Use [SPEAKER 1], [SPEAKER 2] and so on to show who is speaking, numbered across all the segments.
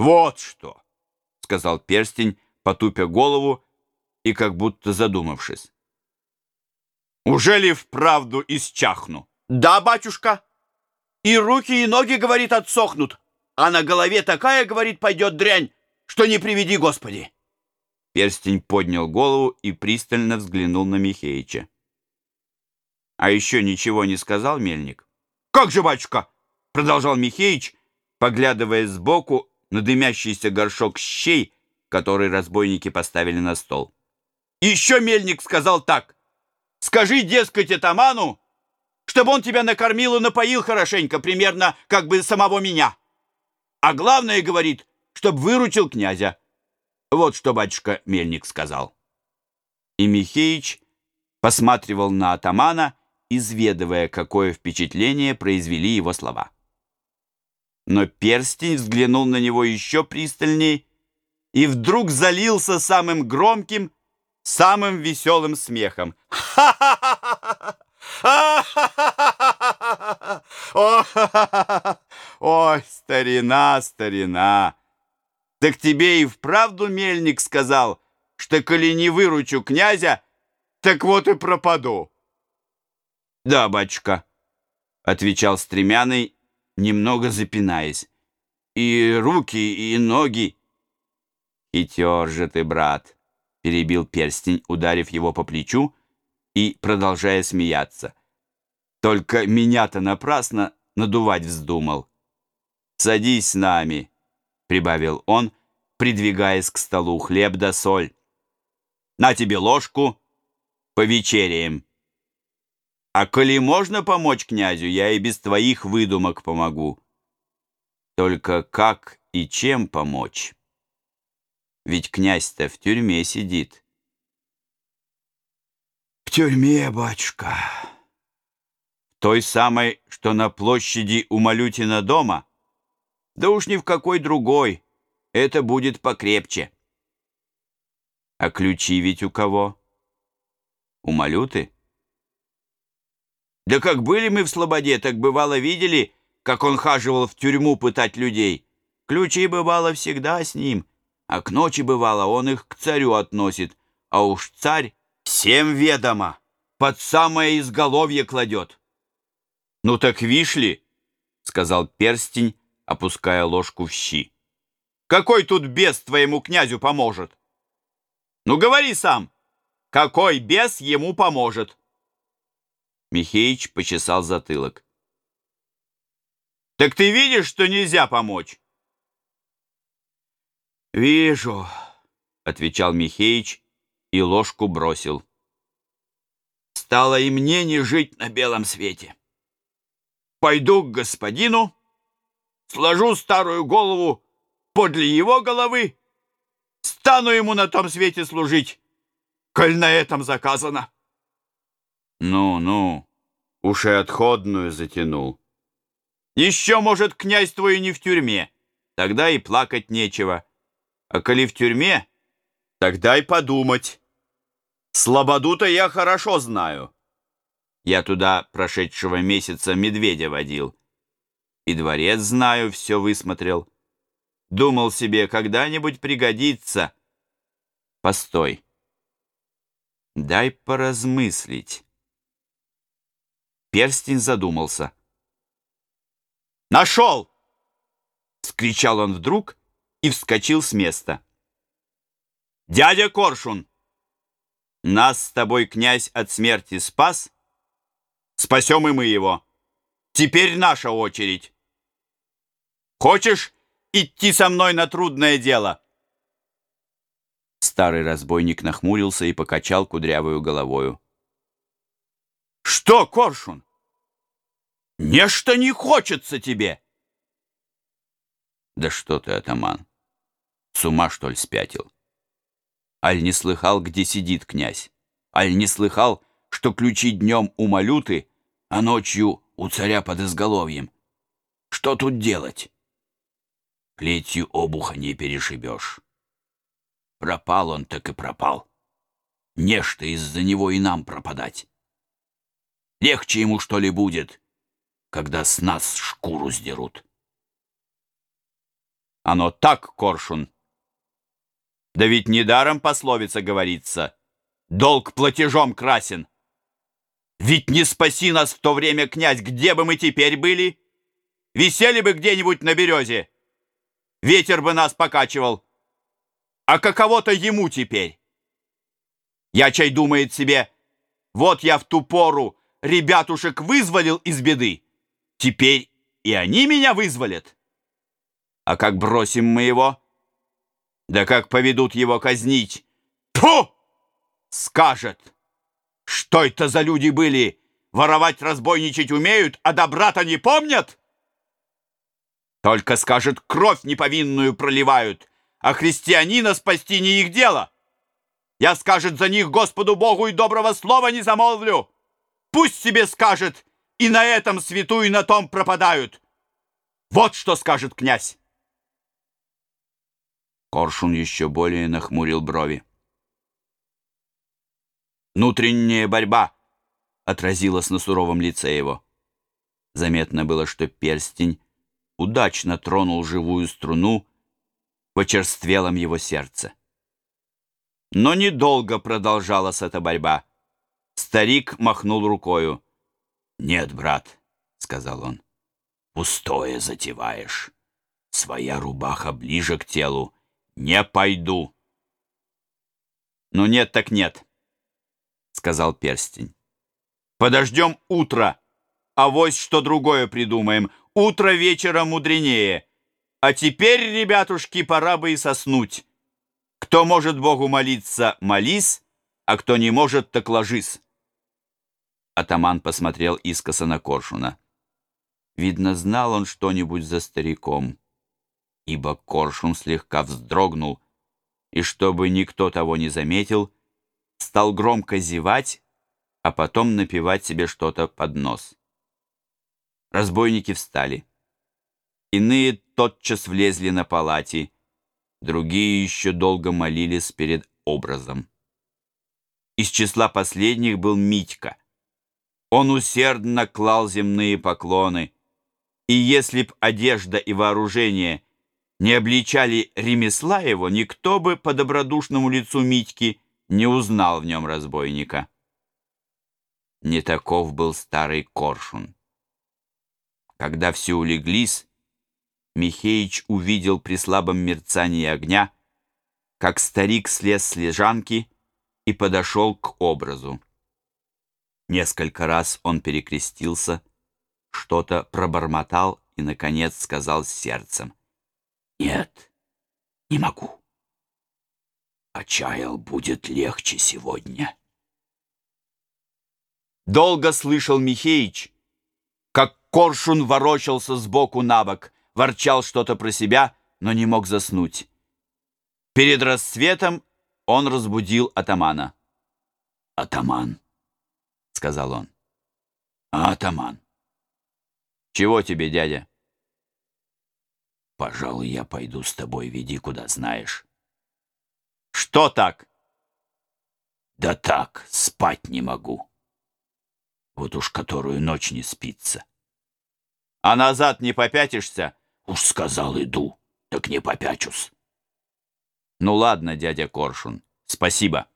[SPEAKER 1] Вот что, сказал перстень, потупя голову и как будто задумавшись. Уже ли вправду исчахну?
[SPEAKER 2] Да, батюшка. И руки, и ноги, говорит, отсохнут. А на голове такая, говорит, пойдет дрянь, что не приведи, Господи.
[SPEAKER 1] Перстень поднял голову и пристально взглянул на Михеича. А еще ничего не сказал мельник?
[SPEAKER 2] Как же, батюшка?
[SPEAKER 1] Продолжал Михеич, поглядывая сбоку на дымящийся горшок щей, который разбойники поставили на стол.
[SPEAKER 2] Еще мельник сказал так. Скажи, дескать, атаману, чтобы он тебя накормил и напоил хорошенько, примерно как бы самого меня. А главное, говорит, чтоб выручил князя. Вот что батюшка Мельник сказал.
[SPEAKER 1] И Михеич посматривал на атамана, изведывая, какое впечатление произвели его слова. Но перстень взглянул на него еще пристальней и вдруг залился самым громким, самым веселым смехом. Ой, старина, старина! Так тебе и вправду мельник сказал, что коли не выручу князя, так вот и пропаду. Да, батюшка, отвечал стремяный, немного запинаясь. И руки, и ноги. Хитер же ты, брат перебил перстень, ударив его по плечу и продолжая смеяться. Только меня-то напрасно надувать вздумал. Садись с нами, прибавил он, придвигаясь к столу хлеб да соль. На тебе ложку, повечеряем. А коли можно помочь князю, я и без твоих выдумок помогу. Только как и чем помочь? Ведь князь-то в тюрьме сидит.
[SPEAKER 2] В тюрьме, батюшка.
[SPEAKER 1] Той самой, что на площади у Малютина дома? Да уж ни в какой другой. Это будет покрепче. А ключи ведь у кого? У Малюты? Да как были мы в Слободе, так бывало видели, как он хаживал в тюрьму пытать людей. Ключи бывало всегда с ним а к ночи, бывало, он их к царю относит, а уж царь всем ведомо, под самое изголовье кладет. «Ну так вишли», — сказал перстень, опуская ложку в щи. «Какой тут бес твоему князю поможет?» «Ну говори сам, какой бес ему поможет?» Михеич почесал затылок. «Так ты видишь, что нельзя помочь?» «Вижу», — отвечал Михеич и ложку бросил. «Стало и мне не жить на белом свете. Пойду к господину, сложу старую голову подле его головы, стану ему на том свете служить, коль на этом заказано». «Ну-ну, уж и отходную затянул. Еще, может, князь твой не в тюрьме, тогда и плакать нечего». А коли в тюрьме, тогда и подумать. Слободу-то я хорошо знаю. Я туда прошедшего месяца медведя водил. И дворец знаю, все высмотрел. Думал себе, когда-нибудь пригодится. Постой. Дай поразмыслить. Перстень задумался. «Нашел!» — скричал он вдруг и вскочил с места. «Дядя Коршун, нас с тобой князь от смерти спас, спасем и мы его. Теперь наша очередь. Хочешь идти со мной на трудное дело?» Старый разбойник нахмурился и покачал кудрявую головою. «Что, Коршун? Нечто не хочется тебе!» «Да что ты, атаман! С ума, что ли, спятил? Аль не слыхал, где сидит князь? Аль не слыхал, что ключи днем у Малюты, а ночью у царя под изголовьем? Что тут делать? Плетью обуха не перешибешь. Пропал он, так и пропал. Нечто из-за него и нам пропадать. Легче ему, что ли, будет, когда с нас шкуру сдерут.
[SPEAKER 2] Оно так, Коршун. Да ведь недаром пословица говорится. Долг платежом красен. Ведь не спаси нас в то время, князь, где бы мы теперь были? Висели бы где-нибудь на березе. Ветер бы нас покачивал. А каково-то ему теперь. Я чай думает себе, вот я в ту пору ребятушек вызволил из беды. Теперь и они меня вызволят. А как бросим мы его? Да как поведут его казнить? Фу! Скажет. Что это за люди были? Воровать, разбойничать умеют, а добра-то не помнят? Только, скажет, кровь неповинную проливают, а христианина спасти не их дело. Я, скажет, за них Господу Богу и доброго слова не замолвлю. Пусть себе скажет, и на этом свету, и на том пропадают. Вот что скажет князь. Коршун еще более нахмурил брови. Внутренняя борьба отразилась на суровом лице его. Заметно было, что перстень удачно тронул живую струну в очерствелом его сердце. Но недолго продолжалась эта борьба. Старик махнул рукою. «Нет, брат», — сказал он, — «пустое затеваешь. Своя рубаха ближе к телу. Не пойду». «Ну нет так нет», — сказал перстень. «Подождем утро, а вось что другое придумаем. Утро вечера мудренее. А теперь, ребятушки, пора бы и соснуть. Кто может Богу молиться, молись, а кто не может, так ложись». Атаман посмотрел искоса на Коршуна. Видно, знал он что-нибудь за стариком, ибо Коршун слегка вздрогнул, и чтобы никто того не заметил, стал громко зевать, а потом напевать себе что-то под нос. Разбойники встали. Иные тотчас влезли на палати, другие еще долго молились перед образом. Из числа последних был Митька. Он усердно клал земные поклоны, и если б одежда и вооружение не обличали ремесла его, никто бы по добродушному лицу Митьки не узнал в нем разбойника. Не таков был старый коршун. Когда все улеглись, Михеич увидел при слабом мерцании огня, как старик слез с лежанки и подошел к образу. Несколько раз он перекрестился, что-то пробормотал и, наконец, сказал с сердцем. «Нет, не могу. Очаял, будет легче сегодня. Долго слышал Михеич, как коршун ворочался сбоку на бок, ворчал что-то про себя, но не мог заснуть. Перед рассветом он разбудил атамана. «Атаман», — сказал он. «Атаман». «Чего тебе, дядя?» «Пожалуй, я пойду с тобой, веди куда знаешь». Что так? Да так, спать не могу. Вот уж которую ночь не спится. А назад не попятишься? Уж сказал, иду, так не попячусь. Ну ладно, дядя Коршун, спасибо.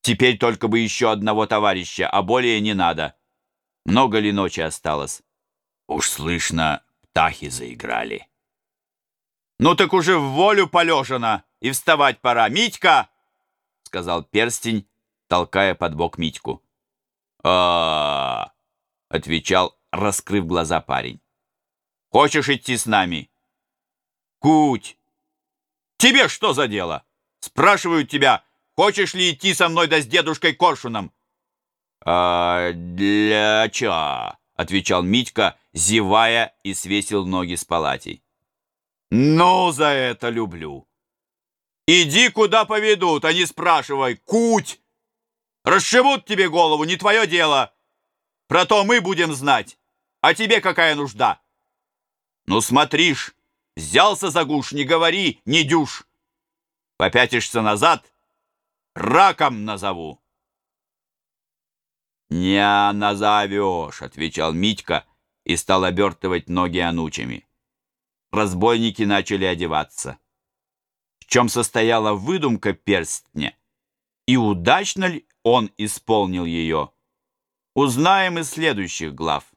[SPEAKER 2] Теперь только бы еще одного товарища, а более не надо. Много ли ночи осталось? Уж слышно, птахи заиграли. Ну так уже в волю полежано и вставать пора. Митька!» — сказал перстень, толкая под бок Митьку. -а отвечал, раскрыв глаза парень. «Хочешь идти с нами?» «Куть! Тебе что за дело? Спрашивают тебя, хочешь ли идти со мной да с дедушкой Коршуном?» «А для чё?» — отвечал Митька, зевая и свесил ноги с палатей. «Ну, за это люблю!» Иди, куда поведут, а не спрашивай. Куть! Расшибут тебе голову, не твое дело. Про то мы будем знать. А тебе какая нужда? Ну, смотришь, взялся за гуш, не говори, не дюшь. Попятишься назад, раком назову. «Не назовешь», — отвечал Митька и стал обертывать ноги анучами.
[SPEAKER 1] разбойники начали одеваться. В чем состояла выдумка перстня и удачно ли он исполнил ее, узнаем из следующих глав.